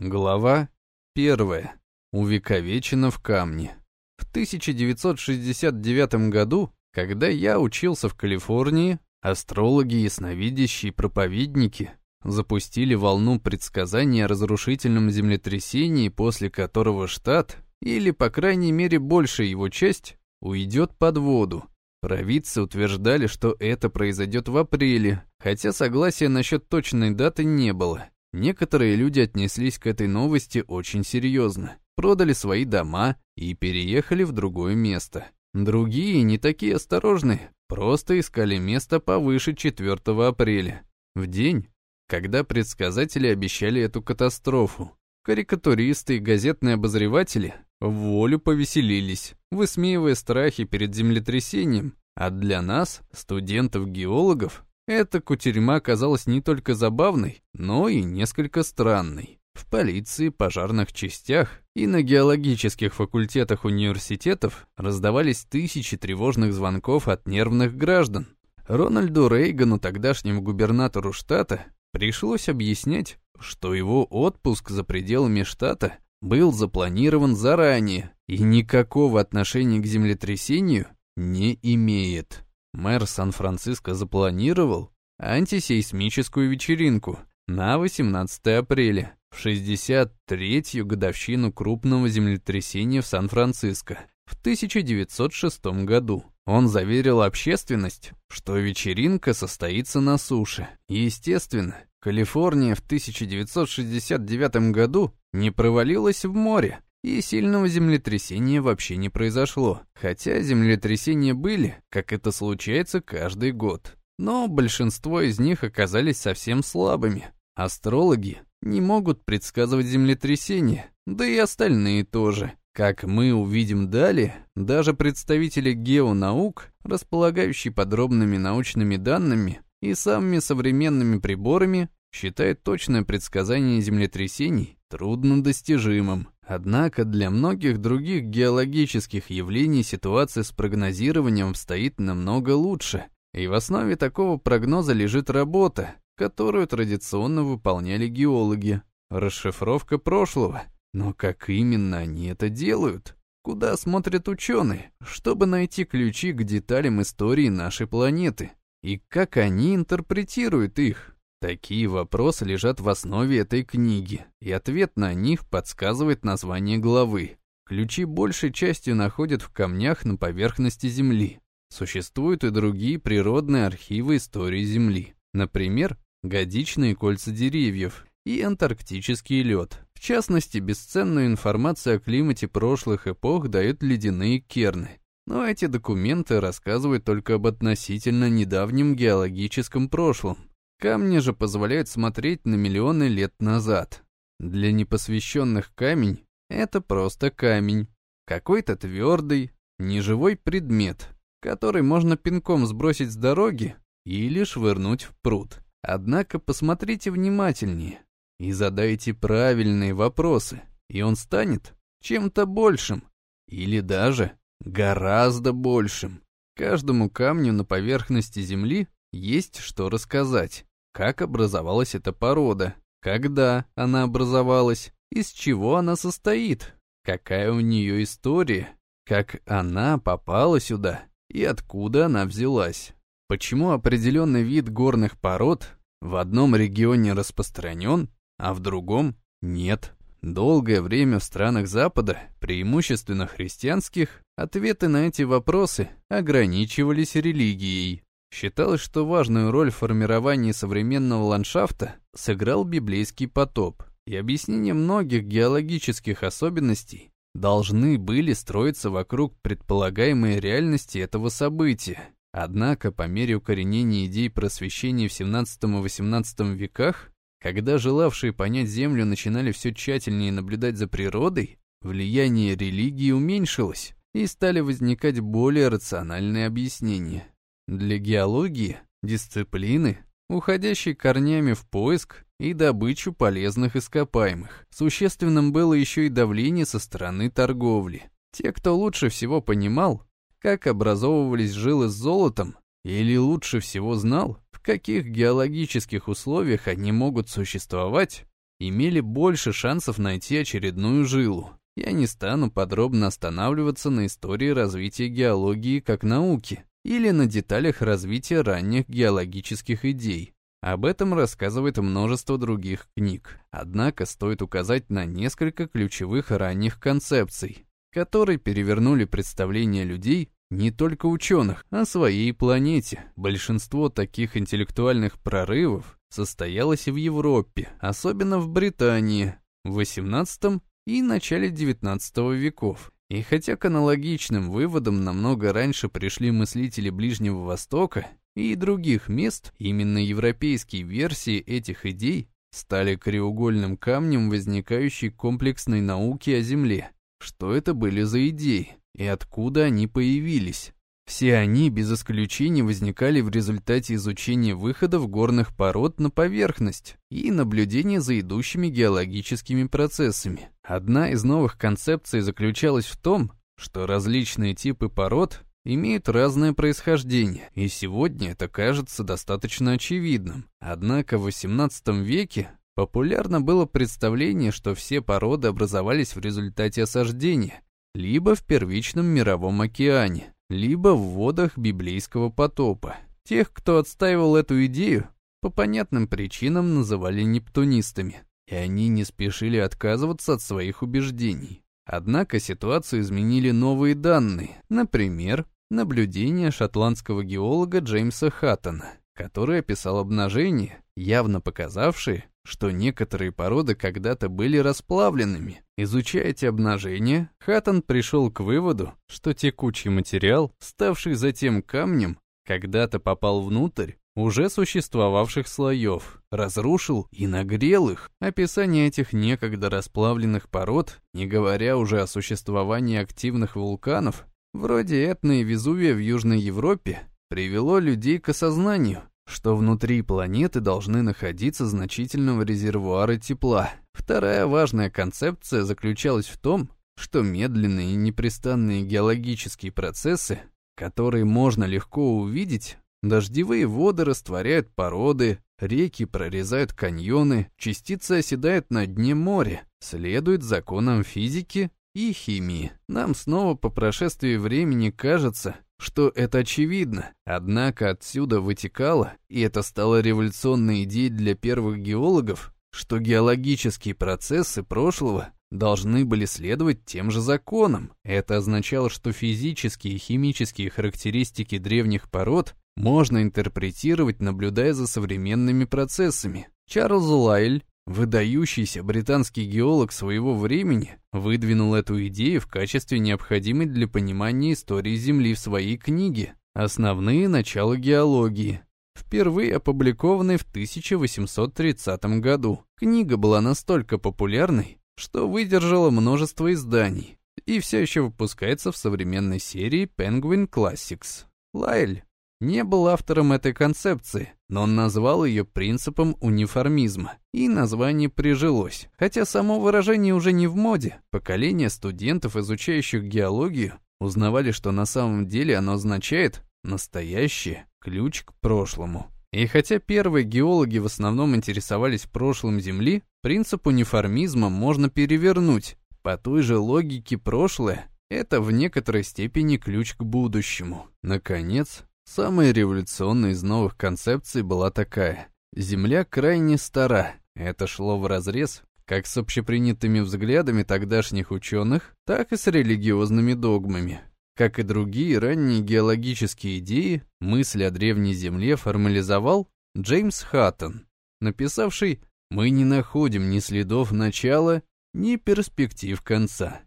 Глава первая. Увековечено в камне. В 1969 году, когда я учился в Калифорнии, астрологи, ясновидящие проповедники запустили волну предсказаний о разрушительном землетрясении, после которого штат, или, по крайней мере, большая его часть, уйдет под воду. Провидцы утверждали, что это произойдет в апреле, хотя согласия насчет точной даты не было. Некоторые люди отнеслись к этой новости очень серьезно, продали свои дома и переехали в другое место. Другие, не такие осторожные, просто искали место повыше 4 апреля, в день, когда предсказатели обещали эту катастрофу. Карикатуристы и газетные обозреватели в волю повеселились, высмеивая страхи перед землетрясением, а для нас, студентов-геологов, эта кутерьма оказалась не только забавной, но и несколько странной. В полиции, пожарных частях и на геологических факультетах университетов раздавались тысячи тревожных звонков от нервных граждан. Рональду Рейгану, тогдашнему губернатору штата, пришлось объяснять, что его отпуск за пределами штата был запланирован заранее и никакого отношения к землетрясению не имеет. Мэр Сан-Франциско запланировал антисейсмическую вечеринку на 18 апреля, в 63-ю годовщину крупного землетрясения в Сан-Франциско в 1906 году. Он заверил общественность, что вечеринка состоится на суше. Естественно, Калифорния в 1969 году не провалилась в море, и сильного землетрясения вообще не произошло, хотя землетрясения были, как это случается каждый год. Но большинство из них оказались совсем слабыми. Астрологи не могут предсказывать землетрясения, да и остальные тоже. Как мы увидим далее, даже представители геонаук, располагающие подробными научными данными и самыми современными приборами, считают точное предсказание землетрясений труднодостижимым. Однако для многих других геологических явлений ситуация с прогнозированием стоит намного лучше, и в основе такого прогноза лежит работа, которую традиционно выполняли геологи. Расшифровка прошлого. Но как именно они это делают? Куда смотрят ученые, чтобы найти ключи к деталям истории нашей планеты? И как они интерпретируют их? Такие вопросы лежат в основе этой книги, и ответ на них подсказывает название главы. Ключи большей частью находят в камнях на поверхности Земли. Существуют и другие природные архивы истории Земли. Например, годичные кольца деревьев и антарктический лед. В частности, бесценную информацию о климате прошлых эпох дают ледяные керны. Но эти документы рассказывают только об относительно недавнем геологическом прошлом. Камни же позволяют смотреть на миллионы лет назад. Для непосвященных камень — это просто камень. Какой-то твердый, неживой предмет, который можно пинком сбросить с дороги или швырнуть в пруд. Однако посмотрите внимательнее и задайте правильные вопросы, и он станет чем-то большим, или даже гораздо большим. Каждому камню на поверхности Земли есть что рассказать как образовалась эта порода, когда она образовалась, из чего она состоит, какая у нее история, как она попала сюда и откуда она взялась. Почему определенный вид горных пород в одном регионе распространен, а в другом нет. Долгое время в странах Запада, преимущественно христианских, ответы на эти вопросы ограничивались религией. Считалось, что важную роль в формировании современного ландшафта сыграл библейский потоп, и объяснение многих геологических особенностей должны были строиться вокруг предполагаемой реальности этого события. Однако, по мере укоренения идей просвещения в 17-18 веках, когда желавшие понять Землю начинали все тщательнее наблюдать за природой, влияние религии уменьшилось, и стали возникать более рациональные объяснения. Для геологии – дисциплины, уходящей корнями в поиск и добычу полезных ископаемых. Существенным было еще и давление со стороны торговли. Те, кто лучше всего понимал, как образовывались жилы с золотом, или лучше всего знал, в каких геологических условиях они могут существовать, имели больше шансов найти очередную жилу. Я не стану подробно останавливаться на истории развития геологии как науки или на деталях развития ранних геологических идей. Об этом рассказывает множество других книг. Однако стоит указать на несколько ключевых ранних концепций, которые перевернули представление людей, не только ученых, о своей планете. Большинство таких интеллектуальных прорывов состоялось в Европе, особенно в Британии, в XVIII и начале XIX веков. И хотя к аналогичным выводам намного раньше пришли мыслители Ближнего Востока и других мест, именно европейские версии этих идей стали краеугольным камнем возникающей комплексной науки о Земле. Что это были за идеи и откуда они появились? Все они без исключения возникали в результате изучения выходов горных пород на поверхность и наблюдения за идущими геологическими процессами. Одна из новых концепций заключалась в том, что различные типы пород имеют разное происхождение, и сегодня это кажется достаточно очевидным. Однако в XVIII веке популярно было представление, что все породы образовались в результате осаждения, либо в первичном мировом океане, либо в водах библейского потопа. Тех, кто отстаивал эту идею, по понятным причинам называли нептунистами, и они не спешили отказываться от своих убеждений. Однако ситуацию изменили новые данные, например, наблюдения шотландского геолога Джеймса Хаттона, который описал обнажение, явно показавшие, что некоторые породы когда-то были расплавленными. Изучая эти обнажения, Хаттон пришел к выводу, что текучий материал, ставший затем камнем, когда-то попал внутрь уже существовавших слоев, разрушил и нагрел их. Описание этих некогда расплавленных пород, не говоря уже о существовании активных вулканов, вроде Этны и Везувия в Южной Европе, привело людей к осознанию, что внутри планеты должны находиться значительного резервуары тепла. Вторая важная концепция заключалась в том, что медленные и непрестанные геологические процессы, которые можно легко увидеть, дождевые воды растворяют породы, реки прорезают каньоны, частицы оседают на дне моря, следуют законам физики и химии. Нам снова по прошествии времени кажется, что это очевидно, однако отсюда вытекало, и это стало революционной идеей для первых геологов, что геологические процессы прошлого должны были следовать тем же законам. Это означало, что физические и химические характеристики древних пород можно интерпретировать, наблюдая за современными процессами. Чарльз Лайль Выдающийся британский геолог своего времени выдвинул эту идею в качестве необходимой для понимания истории Земли в своей книге «Основные начала геологии», впервые опубликованной в 1830 году. Книга была настолько популярной, что выдержала множество изданий и все еще выпускается в современной серии Penguin Classics. Лайль не был автором этой концепции, но он назвал ее принципом униформизма, и название прижилось. Хотя само выражение уже не в моде, поколение студентов, изучающих геологию, узнавали, что на самом деле оно означает «настоящее, ключ к прошлому». И хотя первые геологи в основном интересовались прошлым Земли, принцип униформизма можно перевернуть. По той же логике прошлое — это в некоторой степени ключ к будущему. Наконец, Самая революционная из новых концепций была такая. Земля крайне стара. Это шло вразрез как с общепринятыми взглядами тогдашних ученых, так и с религиозными догмами. Как и другие ранние геологические идеи, мысль о древней Земле формализовал Джеймс Хаттон, написавший «Мы не находим ни следов начала, ни перспектив конца».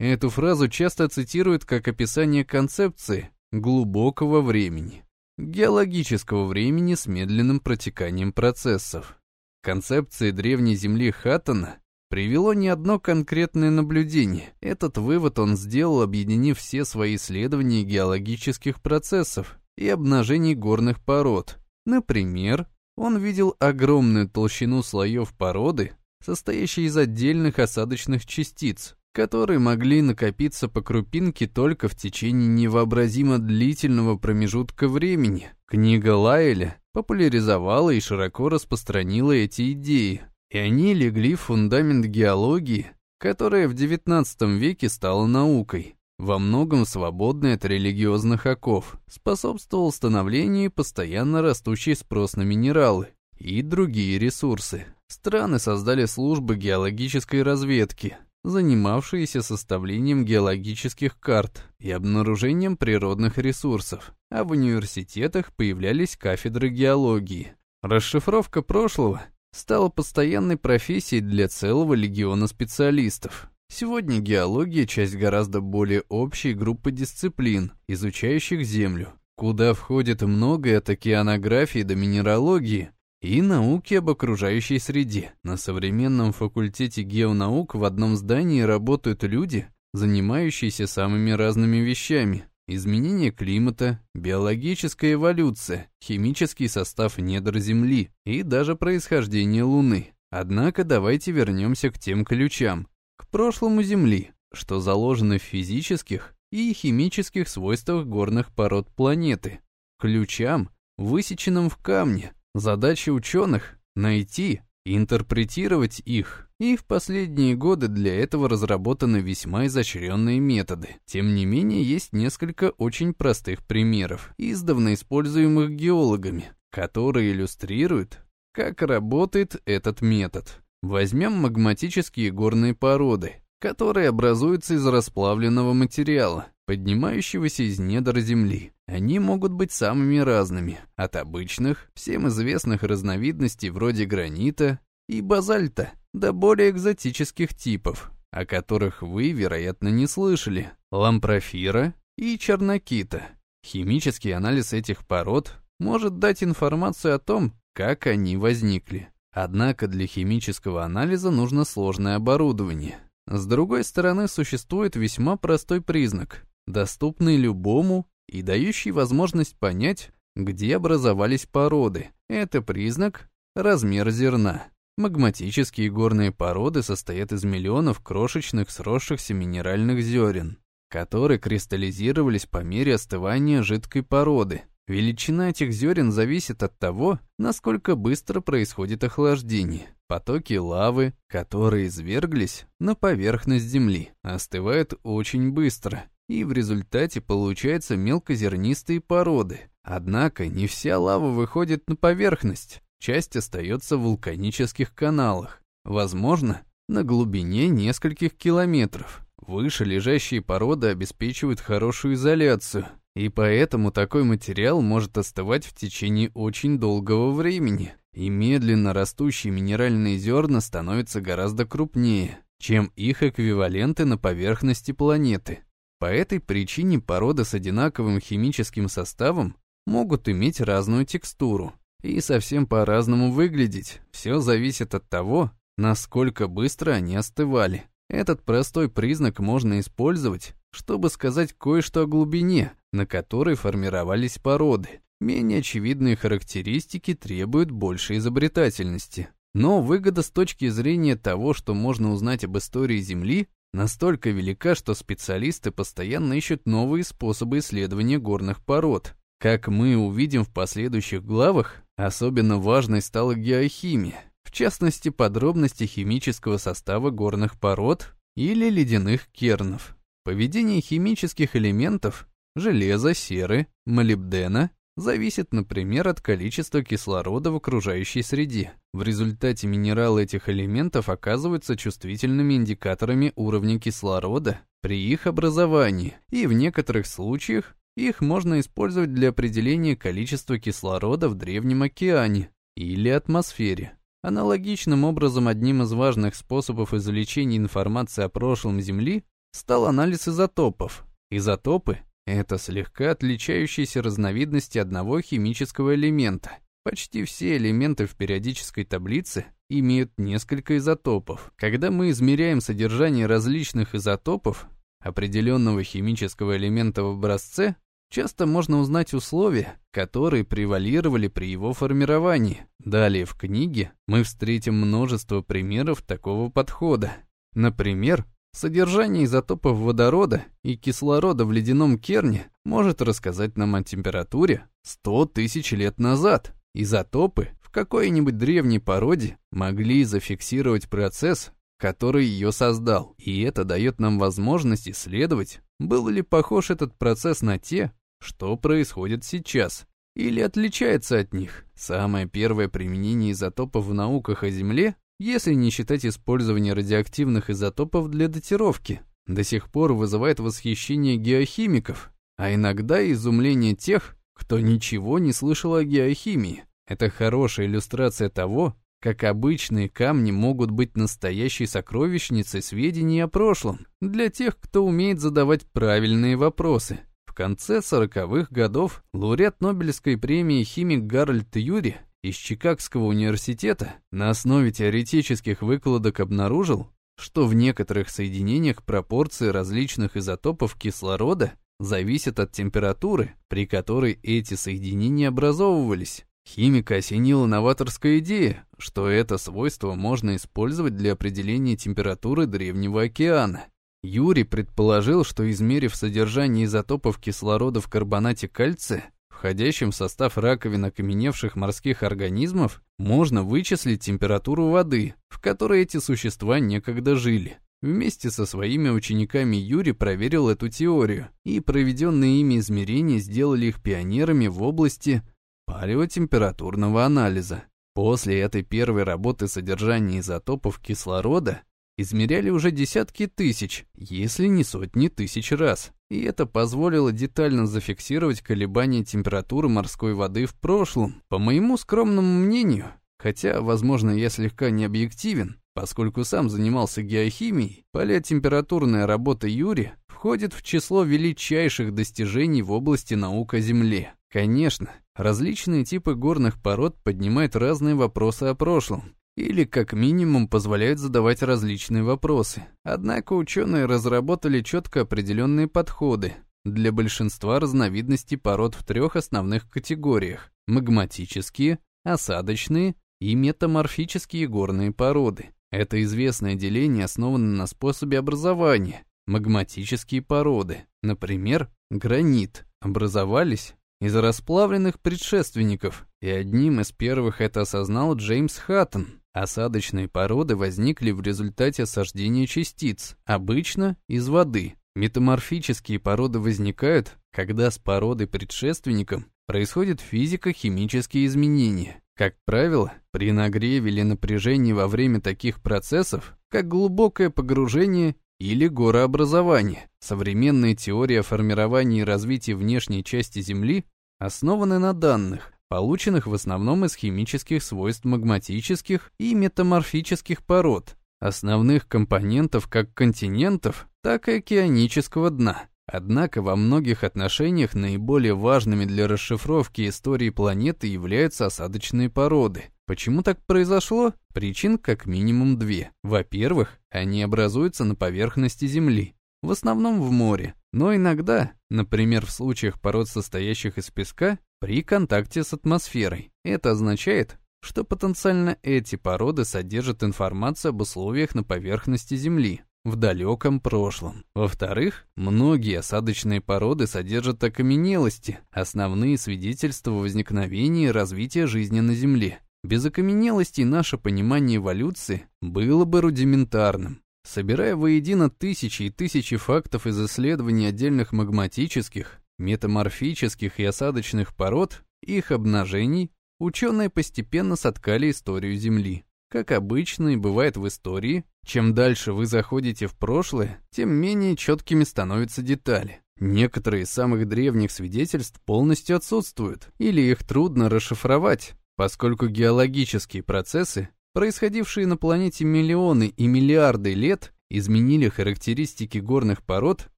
Эту фразу часто цитируют как описание концепции, глубокого времени, геологического времени с медленным протеканием процессов. Концепции древней Земли Хаттона привело не одно конкретное наблюдение. Этот вывод он сделал, объединив все свои исследования геологических процессов и обнажений горных пород. Например, он видел огромную толщину слоев породы, состоящей из отдельных осадочных частиц, которые могли накопиться по крупинке только в течение невообразимо длительного промежутка времени. Книга Лайля популяризовала и широко распространила эти идеи. и они легли в фундамент геологии, которая в XIX веке стала наукой, во многом свободной от религиозных оков, способствовал становлению постоянно растущий спрос на минералы и другие ресурсы. Страны создали службы геологической разведки, занимавшиеся составлением геологических карт и обнаружением природных ресурсов, а в университетах появлялись кафедры геологии. Расшифровка прошлого стала постоянной профессией для целого легиона специалистов. Сегодня геология – часть гораздо более общей группы дисциплин, изучающих Землю, куда входит многое от океанографии до минералогии и науки об окружающей среде. На современном факультете геонаук в одном здании работают люди, занимающиеся самыми разными вещами. Изменение климата, биологическая эволюция, химический состав недр Земли и даже происхождение Луны. Однако давайте вернемся к тем ключам, к прошлому Земли, что заложено в физических и химических свойствах горных пород планеты. Ключам, высеченным в камне, Задача ученых — найти и интерпретировать их, и в последние годы для этого разработаны весьма изощренные методы. Тем не менее, есть несколько очень простых примеров, издавна используемых геологами, которые иллюстрируют, как работает этот метод. Возьмем магматические горные породы, которые образуются из расплавленного материала, поднимающегося из недр земли. Они могут быть самыми разными, от обычных, всем известных разновидностей вроде гранита и базальта, до более экзотических типов, о которых вы, вероятно, не слышали, лампрофира и чернокита. Химический анализ этих пород может дать информацию о том, как они возникли. Однако для химического анализа нужно сложное оборудование. С другой стороны, существует весьма простой признак, доступный любому и дающий возможность понять, где образовались породы. Это признак – размер зерна. Магматические горные породы состоят из миллионов крошечных сросшихся минеральных зерен, которые кристаллизировались по мере остывания жидкой породы. Величина этих зерен зависит от того, насколько быстро происходит охлаждение. Потоки лавы, которые изверглись на поверхность Земли, остывают очень быстро, и в результате получаются мелкозернистые породы. Однако не вся лава выходит на поверхность, часть остается в вулканических каналах, возможно, на глубине нескольких километров. Выше лежащие породы обеспечивают хорошую изоляцию, и поэтому такой материал может остывать в течение очень долгого времени, и медленно растущие минеральные зерна становятся гораздо крупнее, чем их эквиваленты на поверхности планеты. По этой причине породы с одинаковым химическим составом могут иметь разную текстуру и совсем по-разному выглядеть. Все зависит от того, насколько быстро они остывали. Этот простой признак можно использовать, чтобы сказать кое-что о глубине, на которой формировались породы. Менее очевидные характеристики требуют большей изобретательности. Но выгода с точки зрения того, что можно узнать об истории Земли, настолько велика, что специалисты постоянно ищут новые способы исследования горных пород. Как мы увидим в последующих главах, особенно важной стала геохимия, в частности подробности химического состава горных пород или ледяных кернов. Поведение химических элементов – железа, серы, молибдена зависит, например, от количества кислорода в окружающей среде. В результате минералы этих элементов оказываются чувствительными индикаторами уровня кислорода при их образовании, и в некоторых случаях их можно использовать для определения количества кислорода в древнем океане или атмосфере. Аналогичным образом одним из важных способов извлечения информации о прошлом Земли стал анализ изотопов. Изотопы это слегка отличающиеся разновидности одного химического элемента. Почти все элементы в периодической таблице имеют несколько изотопов. Когда мы измеряем содержание различных изотопов определенного химического элемента в образце, часто можно узнать условия, которые превалировали при его формировании. Далее в книге мы встретим множество примеров такого подхода. Например, Содержание изотопов водорода и кислорода в ледяном керне может рассказать нам о температуре 100 тысяч лет назад. Изотопы, в какой-нибудь древней породе могли зафиксировать процесс, который ее создал, и это дает нам возможность исследовать, был ли похож этот процесс на те, что происходит сейчас, или отличается от них. Самое первое применение изотопов в науках о Земле, если не считать использование радиоактивных изотопов для датировки, до сих пор вызывает восхищение геохимиков, а иногда изумление тех, кто ничего не слышал о геохимии. Это хорошая иллюстрация того, как обычные камни могут быть настоящей сокровищницей сведений о прошлом для тех, кто умеет задавать правильные вопросы. В конце 40-х годов лауреат Нобелевской премии химик Гарольд Юри из Чикагского университета на основе теоретических выкладок обнаружил, что в некоторых соединениях пропорции различных изотопов кислорода зависят от температуры, при которой эти соединения образовывались. Химика осенила новаторская идея, что это свойство можно использовать для определения температуры Древнего океана. Юрий предположил, что измерив содержание изотопов кислорода в карбонате кальция, входящем в состав раковин окаменевших морских организмов, можно вычислить температуру воды, в которой эти существа некогда жили. Вместе со своими учениками Юрий проверил эту теорию, и проведенные ими измерения сделали их пионерами в области палеотемпературного анализа. После этой первой работы содержания изотопов кислорода измеряли уже десятки тысяч, если не сотни тысяч раз. И это позволило детально зафиксировать колебания температуры морской воды в прошлом. По моему скромному мнению, хотя, возможно, я слегка не объективен, поскольку сам занимался геохимией, палеотемпературная работа Юри входит в число величайших достижений в области наук о Земле. Конечно, различные типы горных пород поднимают разные вопросы о прошлом, или как минимум позволяют задавать различные вопросы. Однако ученые разработали четко определенные подходы для большинства разновидностей пород в трех основных категориях – магматические, осадочные и метаморфические горные породы. Это известное деление основано на способе образования. Магматические породы, например, гранит, образовались из расплавленных предшественников, и одним из первых это осознал Джеймс Хаттон. Осадочные породы возникли в результате осаждения частиц, обычно из воды. Метаморфические породы возникают, когда с породой предшественником происходят физико-химические изменения. Как правило, при нагреве или напряжении во время таких процессов, как глубокое погружение или горообразование. Современные теории о формировании и развитии внешней части Земли основаны на данных, полученных в основном из химических свойств магматических и метаморфических пород, основных компонентов как континентов, так и океанического дна. Однако во многих отношениях наиболее важными для расшифровки истории планеты являются осадочные породы. Почему так произошло? Причин как минимум две. Во-первых, они образуются на поверхности Земли, в основном в море, но иногда, например, в случаях пород, состоящих из песка, при контакте с атмосферой. Это означает, что потенциально эти породы содержат информацию об условиях на поверхности Земли, в далеком прошлом. Во-вторых, многие осадочные породы содержат окаменелости, основные свидетельства возникновения и развития жизни на Земле. Без окаменелостей наше понимание эволюции было бы рудиментарным. Собирая воедино тысячи и тысячи фактов из исследований отдельных магматических, метаморфических и осадочных пород, их обнажений, ученые постепенно соткали историю Земли. Как обычно и бывает в истории, чем дальше вы заходите в прошлое, тем менее четкими становятся детали. Некоторые из самых древних свидетельств полностью отсутствуют, или их трудно расшифровать, поскольку геологические процессы, происходившие на планете миллионы и миллиарды лет, изменили характеристики горных пород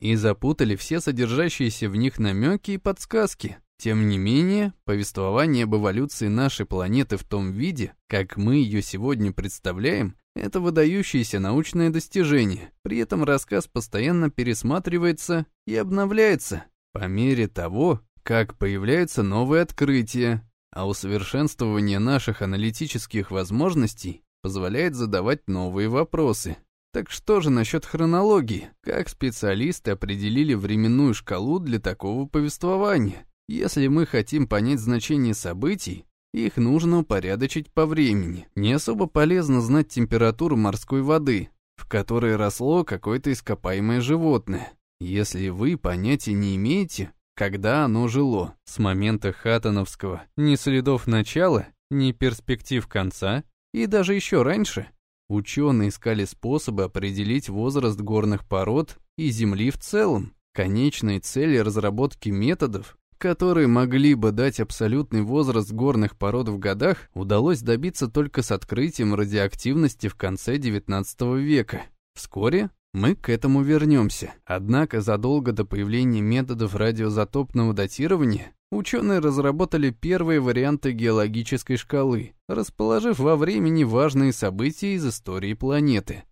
и запутали все содержащиеся в них намеки и подсказки. Тем не менее, повествование об эволюции нашей планеты в том виде, как мы ее сегодня представляем, это выдающееся научное достижение. При этом рассказ постоянно пересматривается и обновляется по мере того, как появляются новые открытия, а усовершенствование наших аналитических возможностей позволяет задавать новые вопросы. Так что же насчет хронологии? Как специалисты определили временную шкалу для такого повествования? Если мы хотим понять значение событий, Их нужно упорядочить по времени. Не особо полезно знать температуру морской воды, в которой росло какое-то ископаемое животное, если вы понятия не имеете, когда оно жило. С момента Хаттоновского ни следов начала, ни перспектив конца, и даже еще раньше ученые искали способы определить возраст горных пород и Земли в целом. Конечной цели разработки методов, которые могли бы дать абсолютный возраст горных пород в годах, удалось добиться только с открытием радиоактивности в конце XIX века. Вскоре мы к этому вернемся. Однако задолго до появления методов радиозатопного датирования ученые разработали первые варианты геологической шкалы, расположив во времени важные события из истории планеты.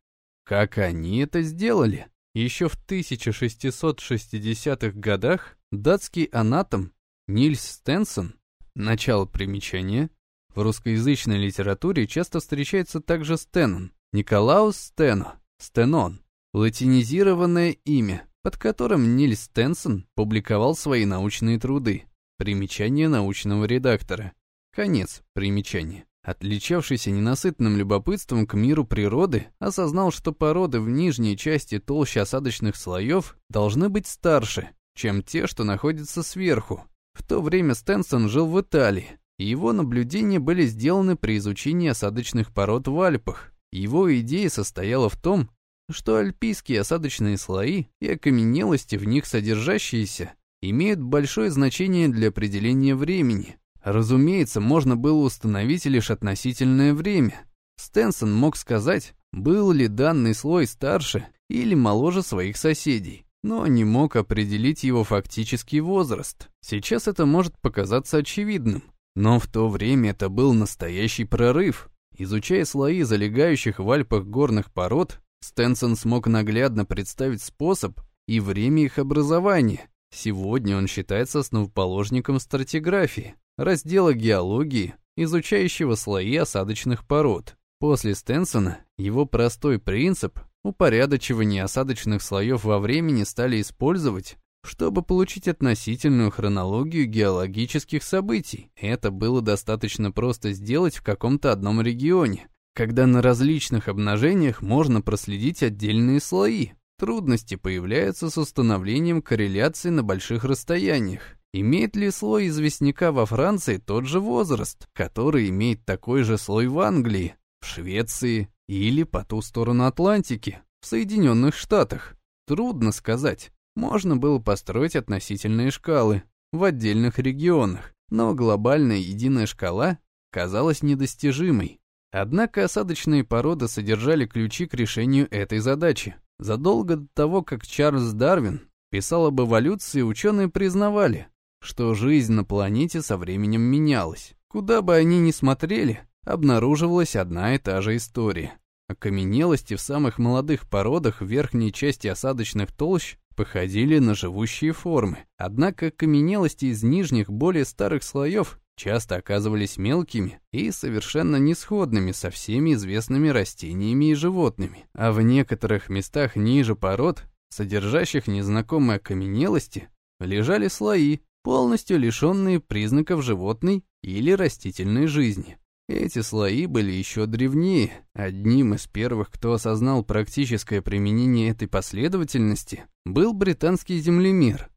Как они это сделали? Еще в 1660-х годах датский анатом Нильс Стенсон, начало примечания, в русскоязычной литературе часто встречается также Стенон, Николаус Стено, Стенон, латинизированное имя, под которым Нильс Стенсон публиковал свои научные труды. Примечание научного редактора. Конец примечания отличавшийся ненасытным любопытством к миру природы, осознал, что породы в нижней части толщи осадочных слоев должны быть старше, чем те, что находятся сверху. В то время Стенсон жил в Италии, и его наблюдения были сделаны при изучении осадочных пород в Альпах. Его идея состояла в том, что альпийские осадочные слои и окаменелости в них содержащиеся имеют большое значение для определения времени, Разумеется, можно было установить лишь относительное время. Стенсон мог сказать, был ли данный слой старше или моложе своих соседей, но не мог определить его фактический возраст. Сейчас это может показаться очевидным, но в то время это был настоящий прорыв. Изучая слои залегающих в Альпах горных пород, Стенсон смог наглядно представить способ и время их образования. Сегодня он считается основоположником стратиграфии, раздела геологии, изучающего слои осадочных пород. После Стенсона его простой принцип упорядочивания осадочных слоев во времени стали использовать, чтобы получить относительную хронологию геологических событий. Это было достаточно просто сделать в каком-то одном регионе, когда на различных обнажениях можно проследить отдельные слои. Трудности появляются с установлением корреляции на больших расстояниях. Имеет ли слой известняка во Франции тот же возраст, который имеет такой же слой в Англии, в Швеции или по ту сторону Атлантики, в Соединенных Штатах? Трудно сказать. Можно было построить относительные шкалы в отдельных регионах, но глобальная единая шкала казалась недостижимой. Однако осадочные породы содержали ключи к решению этой задачи. Задолго до того, как Чарльз Дарвин писал об эволюции, ученые признавали, что жизнь на планете со временем менялась. Куда бы они ни смотрели, обнаруживалась одна и та же история. Окаменелости в самых молодых породах в верхней части осадочных толщ походили на живущие формы. Однако окаменелости из нижних, более старых слоев часто оказывались мелкими и совершенно несходными со всеми известными растениями и животными. А в некоторых местах ниже пород, содержащих незнакомые окаменелости, лежали слои, полностью лишенные признаков животной или растительной жизни. Эти слои были еще древнее. Одним из первых, кто осознал практическое применение этой последовательности, был британский землемер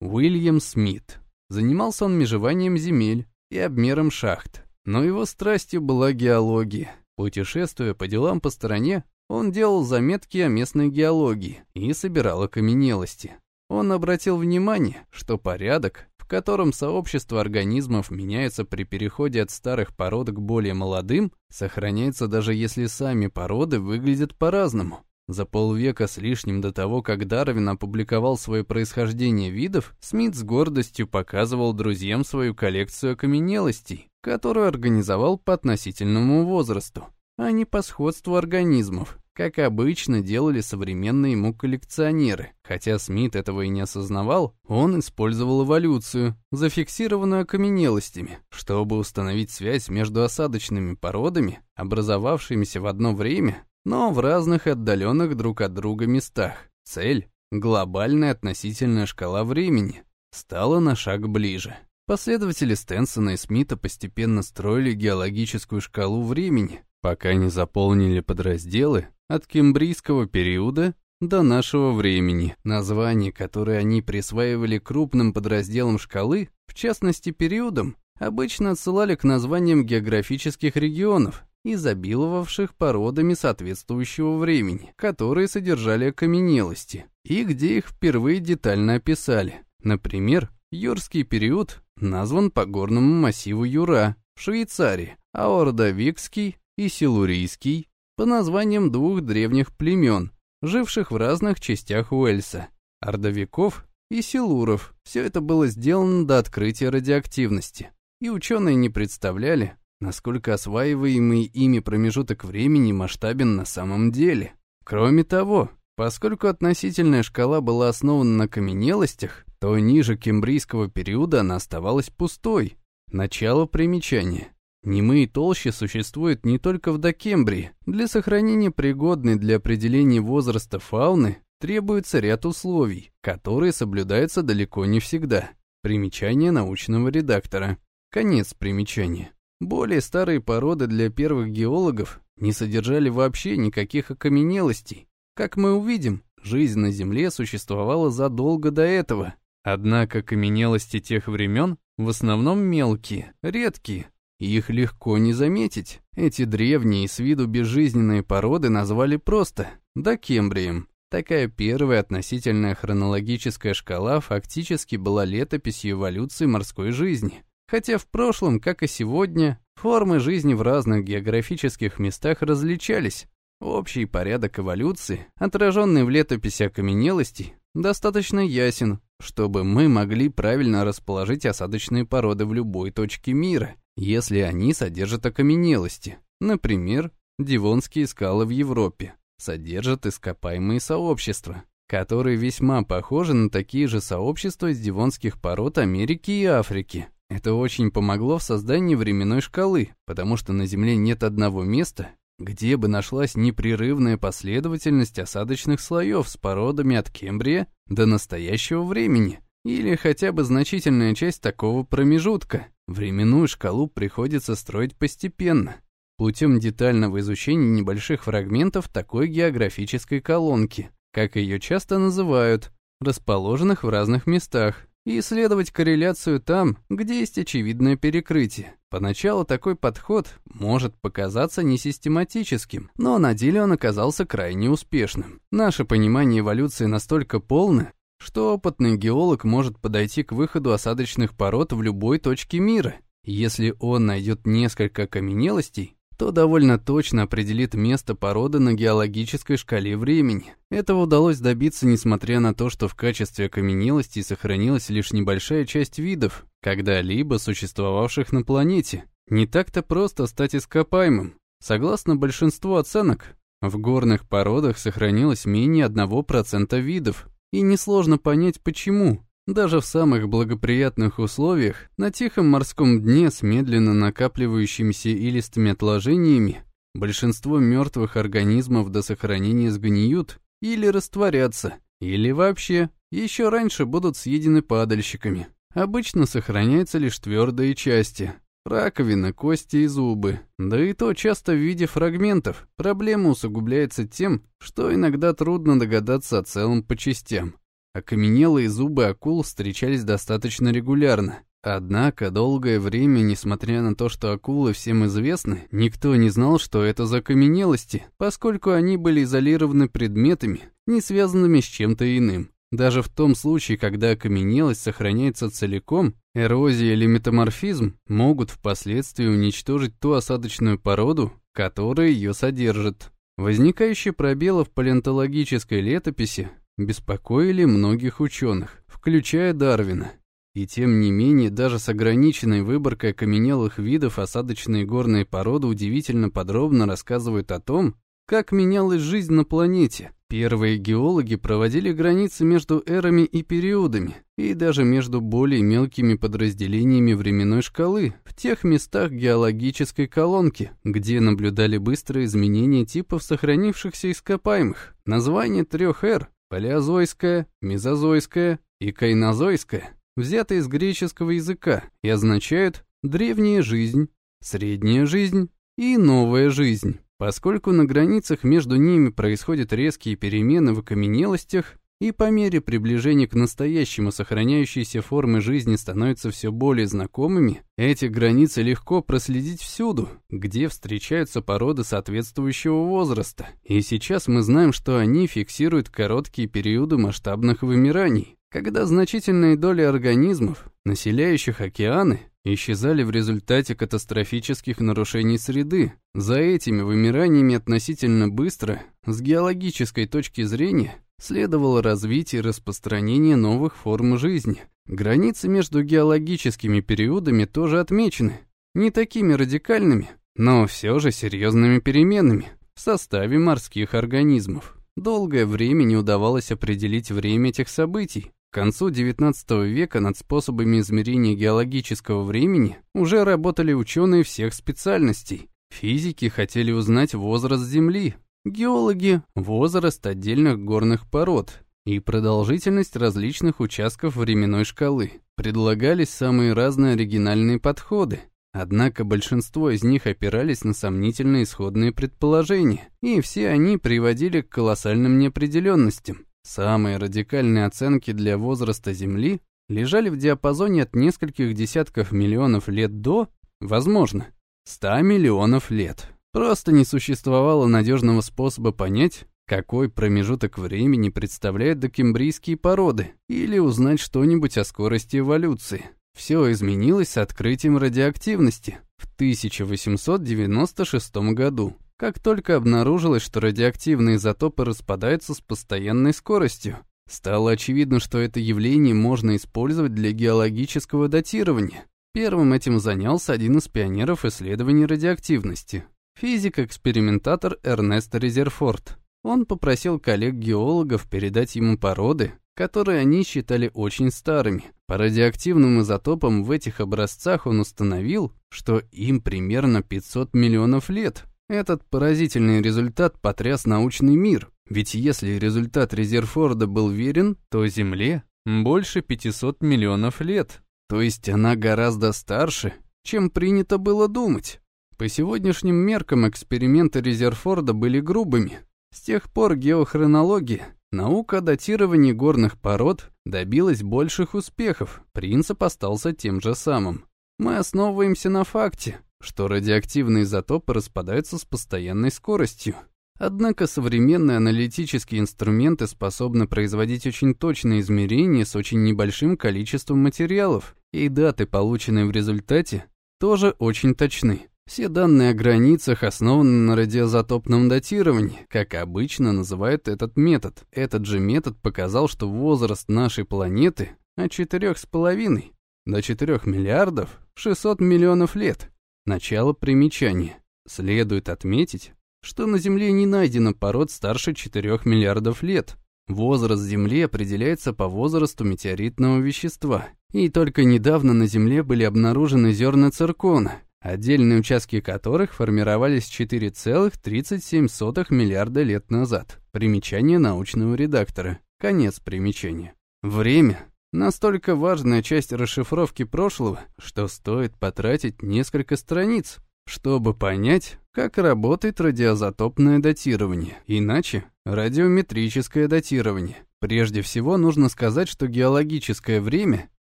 Уильям Смит. Занимался он межеванием земель и обмером шахт, но его страстью была геология. Путешествуя по делам по стране, он делал заметки о местной геологии и собирал окаменелости. Он обратил внимание, что порядок, котором сообщество организмов меняется при переходе от старых пород к более молодым, сохраняется даже если сами породы выглядят по-разному. За полвека с лишним до того, как Дарвин опубликовал свое происхождение видов, Смит с гордостью показывал друзьям свою коллекцию окаменелостей, которую организовал по относительному возрасту, а не по сходству организмов, как обычно делали современные ему коллекционеры. Хотя Смит этого и не осознавал, он использовал эволюцию, зафиксированную окаменелостями, чтобы установить связь между осадочными породами, образовавшимися в одно время, но в разных отдаленных друг от друга местах. Цель — глобальная относительная шкала времени — стала на шаг ближе. Последователи Стенсона и Смита постепенно строили геологическую шкалу времени, пока не заполнили подразделы от кембрийского периода до нашего времени. Названия, которые они присваивали крупным подразделам шкалы, в частности периодам, обычно отсылали к названиям географических регионов, изобиловавших породами соответствующего времени, которые содержали окаменелости, и где их впервые детально описали. Например, Юрский период назван по горному массиву Юра в Швейцарии, а Ордовикский и Силурийский по названиям двух древних племен, живших в разных частях Уэльса, ордовиков и силуров. Все это было сделано до открытия радиоактивности, и ученые не представляли, насколько осваиваемый ими промежуток времени масштабен на самом деле. Кроме того, поскольку относительная шкала была основана на каменелостях, то ниже кембрийского периода она оставалась пустой. Начало примечания. Немые толщи существуют не только в Докембрии. Для сохранения пригодной для определения возраста фауны требуется ряд условий, которые соблюдаются далеко не всегда. Примечание научного редактора. Конец примечания. Более старые породы для первых геологов не содержали вообще никаких окаменелостей. Как мы увидим, жизнь на Земле существовала задолго до этого. Однако окаменелости тех времен в основном мелкие, редкие, их легко не заметить. Эти древние с виду безжизненные породы назвали просто Докембрием. Такая первая относительная хронологическая шкала фактически была летописью эволюции морской жизни. Хотя в прошлом, как и сегодня, формы жизни в разных географических местах различались. Общий порядок эволюции, отраженный в летописи окаменелостей, достаточно ясен, чтобы мы могли правильно расположить осадочные породы в любой точке мира если они содержат окаменелости. Например, Дивонские скалы в Европе содержат ископаемые сообщества, которые весьма похожи на такие же сообщества из дивонских пород Америки и Африки. Это очень помогло в создании временной шкалы, потому что на Земле нет одного места, где бы нашлась непрерывная последовательность осадочных слоев с породами от Кембрия до настоящего времени, или хотя бы значительная часть такого промежутка. Временную шкалу приходится строить постепенно, путем детального изучения небольших фрагментов такой географической колонки, как ее часто называют, расположенных в разных местах, и исследовать корреляцию там, где есть очевидное перекрытие. Поначалу такой подход может показаться несистематическим, но на деле он оказался крайне успешным. Наше понимание эволюции настолько полно, что опытный геолог может подойти к выходу осадочных пород в любой точке мира. Если он найдет несколько окаменелостей, то довольно точно определит место породы на геологической шкале времени. Этого удалось добиться, несмотря на то, что в качестве окаменелостей сохранилась лишь небольшая часть видов, когда-либо существовавших на планете. Не так-то просто стать ископаемым. Согласно большинству оценок, в горных породах сохранилось менее 1% видов, и несложно понять почему. Даже в самых благоприятных условиях, на тихом морском дне с медленно накапливающимися илистыми отложениями, большинство мертвых организмов до сохранения сгниют или растворятся, или вообще еще раньше будут съедены падальщиками. Обычно сохраняются лишь твердые части, раковина, кости и зубы. Да и то часто в виде фрагментов. Проблема усугубляется тем, что иногда трудно догадаться о целом по частям. Окаменелые зубы акул встречались достаточно регулярно. Однако долгое время, несмотря на то, что акулы всем известны, никто не знал, что это за окаменелости, поскольку они были изолированы предметами, не связанными с чем-то иным. Даже в том случае, когда окаменелость сохраняется целиком, эрозия или метаморфизм могут впоследствии уничтожить ту осадочную породу, которая ее содержит. Возникающие пробелы в палеонтологической летописи беспокоили многих ученых, включая Дарвина. И тем не менее, даже с ограниченной выборкой окаменелых видов осадочные горные породы удивительно подробно рассказывают о том, как менялась жизнь на планете. Первые геологи проводили границы между эрами и периодами, и даже между более мелкими подразделениями временной шкалы, в тех местах геологической колонки, где наблюдали быстрые изменения типов сохранившихся ископаемых. Название трех эр – палеозойская, мезозойская и кайнозойская – взяты из греческого языка и означают «древняя жизнь», «средняя жизнь» и «новая жизнь». Поскольку на границах между ними происходят резкие перемены в окаменелостях, и по мере приближения к настоящему сохраняющиеся формы жизни становятся все более знакомыми, эти границы легко проследить всюду, где встречаются породы соответствующего возраста. И сейчас мы знаем, что они фиксируют короткие периоды масштабных вымираний, когда значительная доля организмов, населяющих океаны, исчезали в результате катастрофических нарушений среды. За этими вымираниями относительно быстро, с геологической точки зрения, следовало развитие и распространение новых форм жизни. Границы между геологическими периодами тоже отмечены. Не такими радикальными, но все же серьезными переменами в составе морских организмов. Долгое время не удавалось определить время этих событий. К концу XIX века над способами измерения геологического времени уже работали ученые всех специальностей. Физики хотели узнать возраст Земли, Геологи – возраст отдельных горных пород и продолжительность различных участков временной шкалы. Предлагались самые разные оригинальные подходы, однако большинство из них опирались на сомнительные исходные предположения, и все они приводили к колоссальным неопределенностям. Самые радикальные оценки для возраста Земли лежали в диапазоне от нескольких десятков миллионов лет до, возможно, 100 миллионов лет. Просто не существовало надежного способа понять, какой промежуток времени представляют докембрийские породы, или узнать что-нибудь о скорости эволюции. Все изменилось с открытием радиоактивности в 1896 году, как только обнаружилось, что радиоактивные изотопы распадаются с постоянной скоростью. Стало очевидно, что это явление можно использовать для геологического датирования. Первым этим занялся один из пионеров исследований радиоактивности физик-экспериментатор Эрнест Резерфорд. Он попросил коллег-геологов передать ему породы, которые они считали очень старыми. По радиоактивным изотопам в этих образцах он установил, что им примерно 500 миллионов лет. Этот поразительный результат потряс научный мир, ведь если результат Резерфорда был верен, то Земле больше 500 миллионов лет, то есть она гораздо старше, чем принято было думать. По сегодняшним меркам эксперименты Резерфорда были грубыми. С тех пор геохронология, наука о датировании горных пород, добилась больших успехов, принцип остался тем же самым. Мы основываемся на факте, что радиоактивные изотопы распадаются с постоянной скоростью. Однако современные аналитические инструменты способны производить очень точные измерения с очень небольшим количеством материалов, и даты, полученные в результате, тоже очень точны. Все данные о границах основаны на радиоизотопном датировании, как обычно называют этот метод. Этот же метод показал, что возраст нашей планеты от 4,5 до 4 миллиардов 600 миллионов лет. Начало примечания. Следует отметить, что на Земле не найдено пород старше 4 миллиардов лет. Возраст Земли определяется по возрасту метеоритного вещества, и только недавно на Земле были обнаружены зерна циркона, отдельные участки которых формировались 4,37 миллиарда лет назад. Примечание научного редактора. Конец примечания. Время – настолько важная часть расшифровки прошлого, что стоит потратить несколько страниц, чтобы понять, как работает радиоизотопное датирование, иначе радиометрическое датирование. Прежде всего нужно сказать, что геологическое время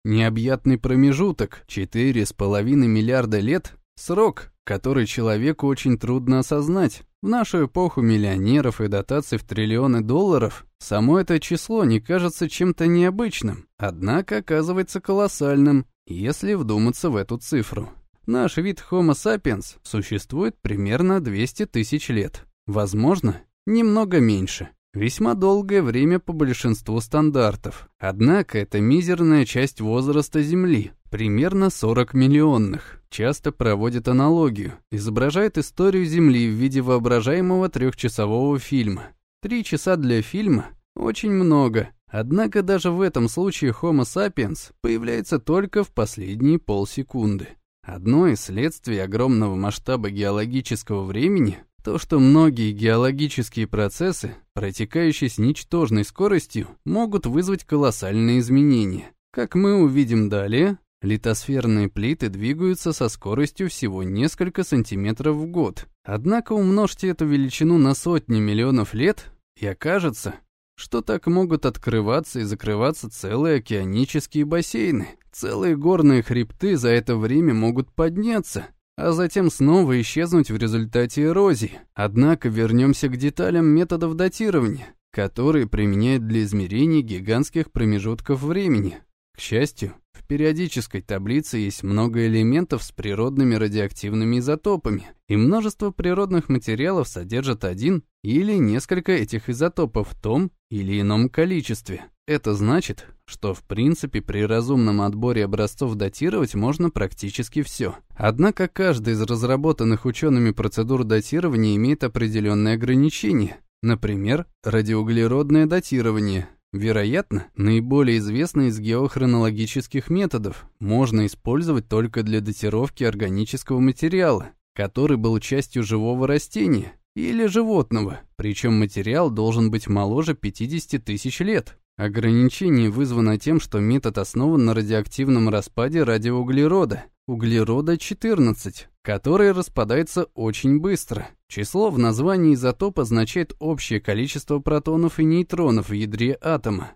Необъятный промежуток, 4,5 миллиарда лет, Срок, который человеку очень трудно осознать. В нашу эпоху миллионеров и дотаций в триллионы долларов само это число не кажется чем-то необычным, однако оказывается колоссальным, если вдуматься в эту цифру. Наш вид Homo sapiens существует примерно 200 тысяч лет. Возможно, немного меньше. Весьма долгое время по большинству стандартов. Однако это мизерная часть возраста Земли, примерно 40 миллионных. Часто проводят аналогию, изображает историю Земли в виде воображаемого трехчасового фильма. Три часа для фильма – очень много, однако даже в этом случае Homo sapiens появляется только в последние полсекунды. Одно из следствий огромного масштаба геологического времени то, что многие геологические процессы, протекающие с ничтожной скоростью, могут вызвать колоссальные изменения. Как мы увидим далее, литосферные плиты двигаются со скоростью всего несколько сантиметров в год. Однако умножьте эту величину на сотни миллионов лет, и окажется, что так могут открываться и закрываться целые океанические бассейны. Целые горные хребты за это время могут подняться, а затем снова исчезнуть в результате эрозии. Однако вернемся к деталям методов датирования, которые применяют для измерения гигантских промежутков времени. К счастью, в периодической таблице есть много элементов с природными радиоактивными изотопами, и множество природных материалов содержат один или несколько этих изотопов в том или ином количестве. Это значит, что в принципе при разумном отборе образцов датировать можно практически все. Однако каждая из разработанных учеными процедур датирования имеет определенные ограничения. Например, радиоуглеродное датирование – Вероятно, наиболее известный из геохронологических методов можно использовать только для датировки органического материала, который был частью живого растения или животного, причем материал должен быть моложе 50 тысяч лет. Ограничение вызвано тем, что метод основан на радиоактивном распаде радиоуглерода, углерода-14, который распадается очень быстро. Число в названии изотоп означает общее количество протонов и нейтронов в ядре атома.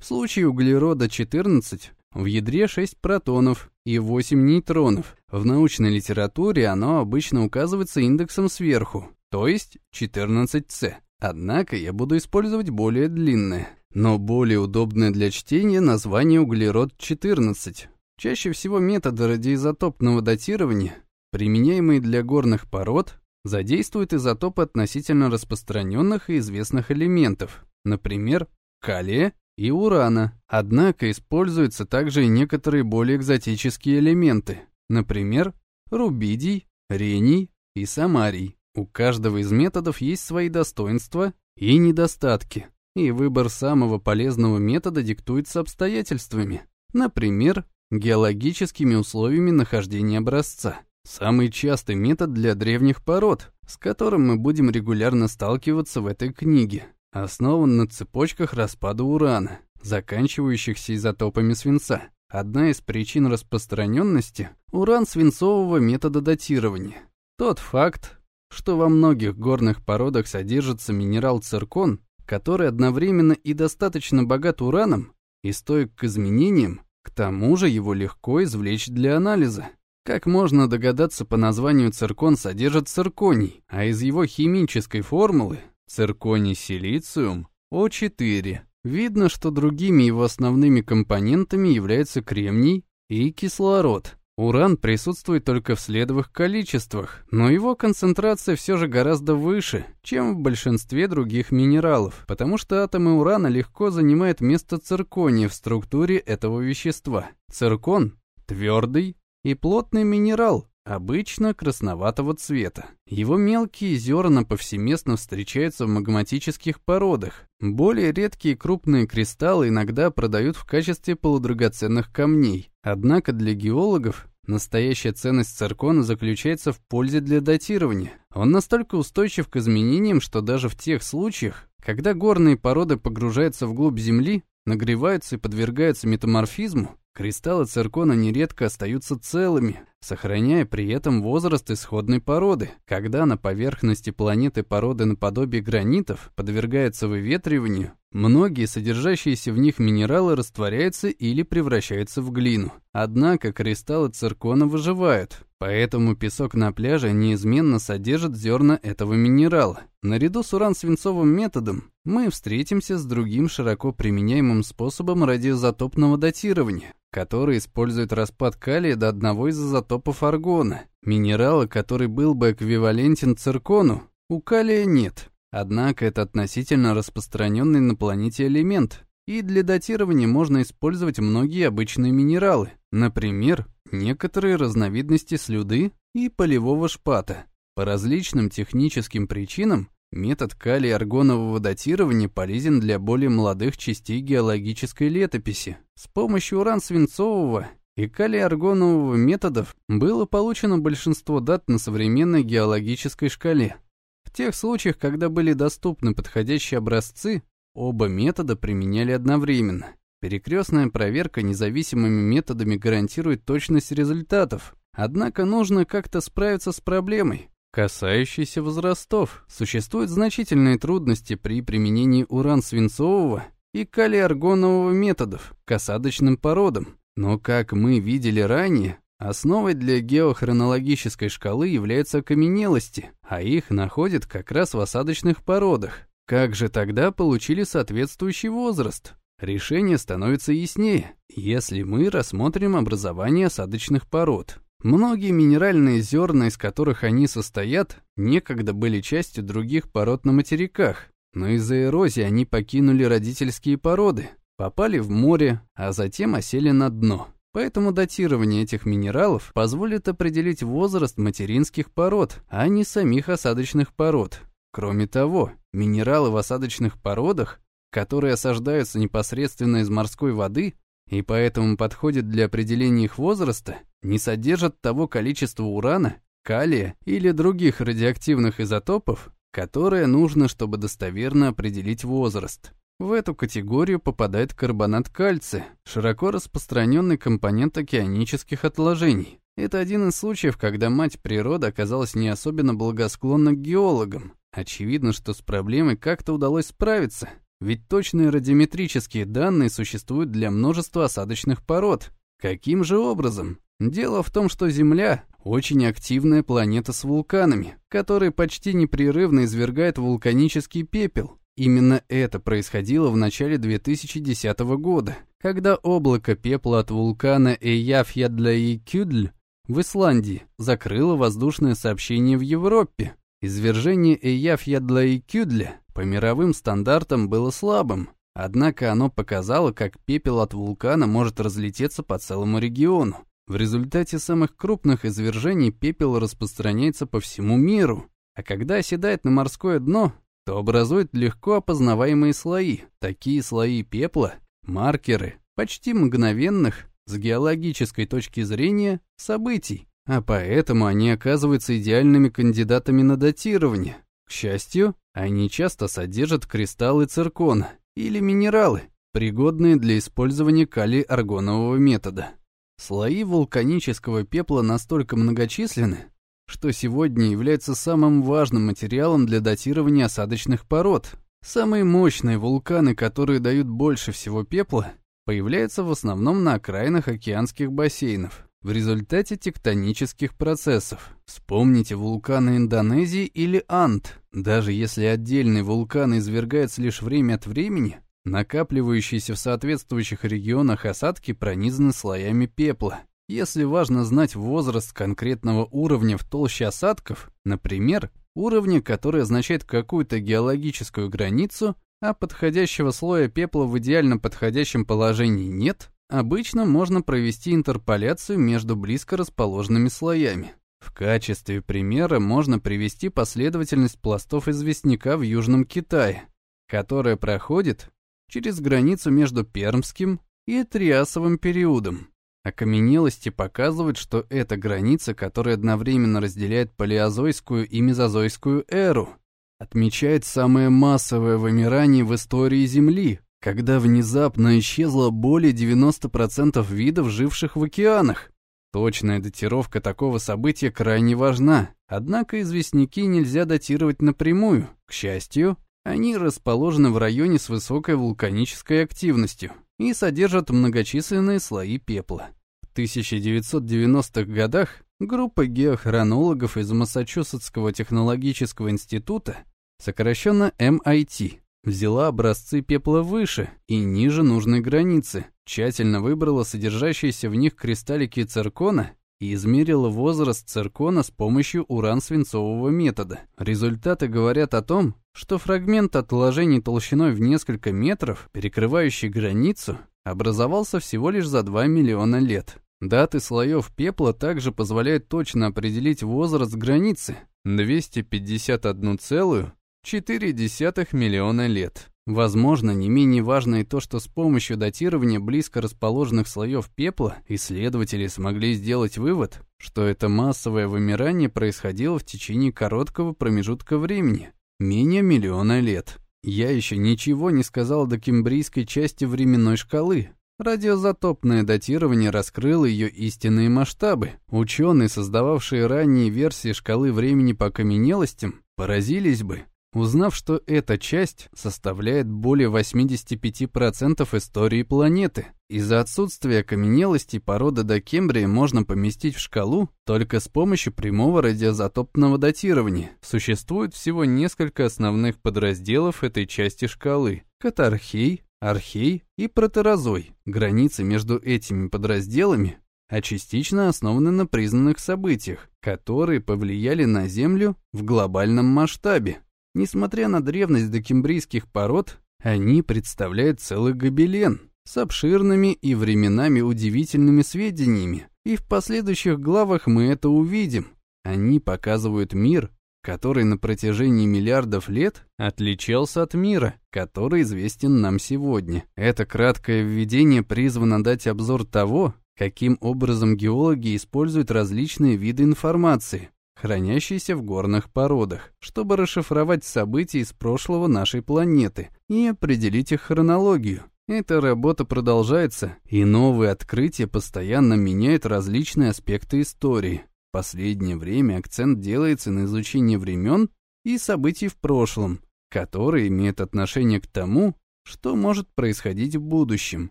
В случае углерода-14 в ядре 6 протонов и 8 нейтронов. В научной литературе оно обычно указывается индексом сверху, то есть 14С. Однако я буду использовать более длинное, но более удобное для чтения название углерод-14. Чаще всего методы радиоизотопного датирования применяемые для горных пород, задействуют изотопы относительно распространенных и известных элементов, например, калия и урана. Однако используются также и некоторые более экзотические элементы, например, рубидий, рений и самарий. У каждого из методов есть свои достоинства и недостатки, и выбор самого полезного метода диктуется обстоятельствами, например, геологическими условиями нахождения образца. Самый частый метод для древних пород, с которым мы будем регулярно сталкиваться в этой книге, основан на цепочках распада урана, заканчивающихся изотопами свинца. Одна из причин распространенности – уран-свинцового метода датирования. Тот факт, что во многих горных породах содержится минерал циркон, который одновременно и достаточно богат ураном и стоек к изменениям, к тому же его легко извлечь для анализа. Как можно догадаться по названию циркон содержит цирконий, а из его химической формулы цирконий силициум О4 видно, что другими его основными компонентами являются кремний и кислород. Уран присутствует только в следовых количествах, но его концентрация все же гораздо выше, чем в большинстве других минералов, потому что атомы урана легко занимают место циркония в структуре этого вещества. Циркон – твердый, и плотный минерал, обычно красноватого цвета. Его мелкие зерна повсеместно встречаются в магматических породах. Более редкие крупные кристаллы иногда продают в качестве полудрагоценных камней. Однако для геологов Настоящая ценность циркона заключается в пользе для датирования. Он настолько устойчив к изменениям, что даже в тех случаях, когда горные породы погружаются вглубь Земли, нагреваются и подвергаются метаморфизму, Кристаллы циркона нередко остаются целыми, сохраняя при этом возраст исходной породы. Когда на поверхности планеты породы наподобие гранитов подвергаются выветриванию, многие содержащиеся в них минералы растворяются или превращаются в глину. Однако кристаллы циркона выживают, поэтому песок на пляже неизменно содержит зерна этого минерала. Наряду с уран-свинцовым методом мы встретимся с другим широко применяемым способом радиоизотопного датирования, который использует распад калия до одного из изотопов аргона. Минерала, который был бы эквивалентен циркону, у калия нет. Однако это относительно распространенный на планете элемент, и для датирования можно использовать многие обычные минералы, например, некоторые разновидности слюды и полевого шпата. По различным техническим причинам Метод калий-аргонового датирования полезен для более молодых частей геологической летописи. С помощью уран-свинцового и калий-аргонового методов было получено большинство дат на современной геологической шкале. В тех случаях, когда были доступны подходящие образцы, оба метода применяли одновременно. Перекрестная проверка независимыми методами гарантирует точность результатов. Однако нужно как-то справиться с проблемой, касающейся возрастов. Существуют значительные трудности при применении уран-свинцового и калий-аргонового методов к осадочным породам. Но, как мы видели ранее, основой для геохронологической шкалы являются окаменелости, а их находят как раз в осадочных породах. Как же тогда получили соответствующий возраст? Решение становится яснее, если мы рассмотрим образование осадочных пород. Многие минеральные зерна, из которых они состоят, некогда были частью других пород на материках, но из-за эрозии они покинули родительские породы, попали в море, а затем осели на дно. Поэтому датирование этих минералов позволит определить возраст материнских пород, а не самих осадочных пород. Кроме того, минералы в осадочных породах, которые осаждаются непосредственно из морской воды и поэтому подходят для определения их возраста, не содержат того количества урана, калия или других радиоактивных изотопов, которое нужно, чтобы достоверно определить возраст. В эту категорию попадает карбонат кальция, широко распространенный компонент океанических отложений. Это один из случаев, когда мать природа оказалась не особенно благосклонна к геологам. Очевидно, что с проблемой как-то удалось справиться, ведь точные радиометрические данные существуют для множества осадочных пород. Каким же образом? Дело в том, что Земля очень активная планета с вулканами, который почти непрерывно извергает вулканический пепел. Именно это происходило в начале 2010 года, когда облако пепла от вулкана Эйяфьядлаикюдль в Исландии закрыло воздушное сообщение в Европе. Извержение Эйяфьядлаикюдля по мировым стандартам было слабым, однако оно показало, как пепел от вулкана может разлететься по целому региону. В результате самых крупных извержений пепел распространяется по всему миру, а когда оседает на морское дно, то образует легко опознаваемые слои. Такие слои пепла — маркеры почти мгновенных, с геологической точки зрения, событий, а поэтому они оказываются идеальными кандидатами на датирование. К счастью, они часто содержат кристаллы циркона или минералы, пригодные для использования калий-аргонового метода. Слои вулканического пепла настолько многочисленны, что сегодня являются самым важным материалом для датирования осадочных пород. Самые мощные вулканы, которые дают больше всего пепла, появляются в основном на окраинах океанских бассейнов в результате тектонических процессов. Вспомните вулканы Индонезии или Анд. Даже если отдельный вулкан извергается лишь время от времени, Накапливающиеся в соответствующих регионах осадки пронизаны слоями пепла. Если важно знать возраст конкретного уровня в толще осадков, например, уровня, который означает какую-то геологическую границу, а подходящего слоя пепла в идеально подходящем положении нет, обычно можно провести интерполяцию между близко расположенными слоями. В качестве примера можно привести последовательность пластов известняка в Южном Китае, которая проходит через границу между Пермским и Триасовым периодом. Окаменелости показывают, что это граница, которая одновременно разделяет палеозойскую и мезозойскую эру, отмечает самое массовое вымирание в истории Земли, когда внезапно исчезло более 90% видов, живших в океанах. Точная датировка такого события крайне важна, однако известняки нельзя датировать напрямую. К счастью, они расположены в районе с высокой вулканической активностью и содержат многочисленные слои пепла. В 1990-х годах группа геохронологов из Массачусетского технологического института, сокращенно MIT, взяла образцы пепла выше и ниже нужной границы, тщательно выбрала содержащиеся в них кристаллики циркона и измерила возраст циркона с помощью уран-свинцового метода. Результаты говорят о том, что фрагмент отложений толщиной в несколько метров, перекрывающий границу, образовался всего лишь за 2 миллиона лет. Даты слоев пепла также позволяют точно определить возраст границы – 251,4 миллиона лет. Возможно, не менее важно и то, что с помощью датирования близко расположенных слоев пепла исследователи смогли сделать вывод, что это массовое вымирание происходило в течение короткого промежутка времени – менее миллиона лет. Я еще ничего не сказал до кембрийской части временной шкалы. Радиозатопное датирование раскрыло ее истинные масштабы. Ученые, создававшие ранние версии шкалы времени по окаменелостям, поразились бы, узнав, что эта часть составляет более 85% истории планеты. Из-за отсутствия окаменелостей породы до Кембрия можно поместить в шкалу только с помощью прямого радиозатопного датирования. Существует всего несколько основных подразделов этой части шкалы. Катархей, Архей и Протерозой. Границы между этими подразделами а частично основаны на признанных событиях, которые повлияли на Землю в глобальном масштабе. Несмотря на древность докембрийских пород, они представляют целый гобелен с обширными и временами удивительными сведениями, и в последующих главах мы это увидим. Они показывают мир, который на протяжении миллиардов лет отличался от мира, который известен нам сегодня. Это краткое введение призвано дать обзор того, каким образом геологи используют различные виды информации, хранящиеся в горных породах, чтобы расшифровать события из прошлого нашей планеты и определить их хронологию. Эта работа продолжается, и новые открытия постоянно меняют различные аспекты истории. В последнее время акцент делается на изучение времен и событий в прошлом, которые имеют отношение к тому, что может происходить в будущем.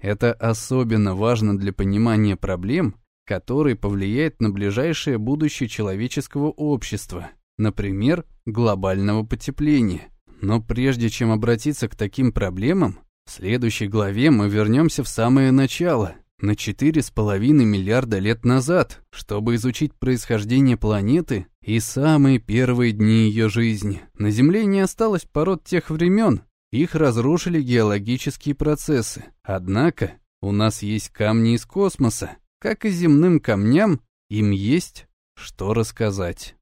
Это особенно важно для понимания проблем, который повлияет на ближайшее будущее человеческого общества, например, глобального потепления. Но прежде чем обратиться к таким проблемам, в следующей главе мы вернемся в самое начало, на 4,5 миллиарда лет назад, чтобы изучить происхождение планеты и самые первые дни ее жизни. На Земле не осталось пород тех времен, их разрушили геологические процессы. Однако у нас есть камни из космоса, как и земным камням, им есть что рассказать.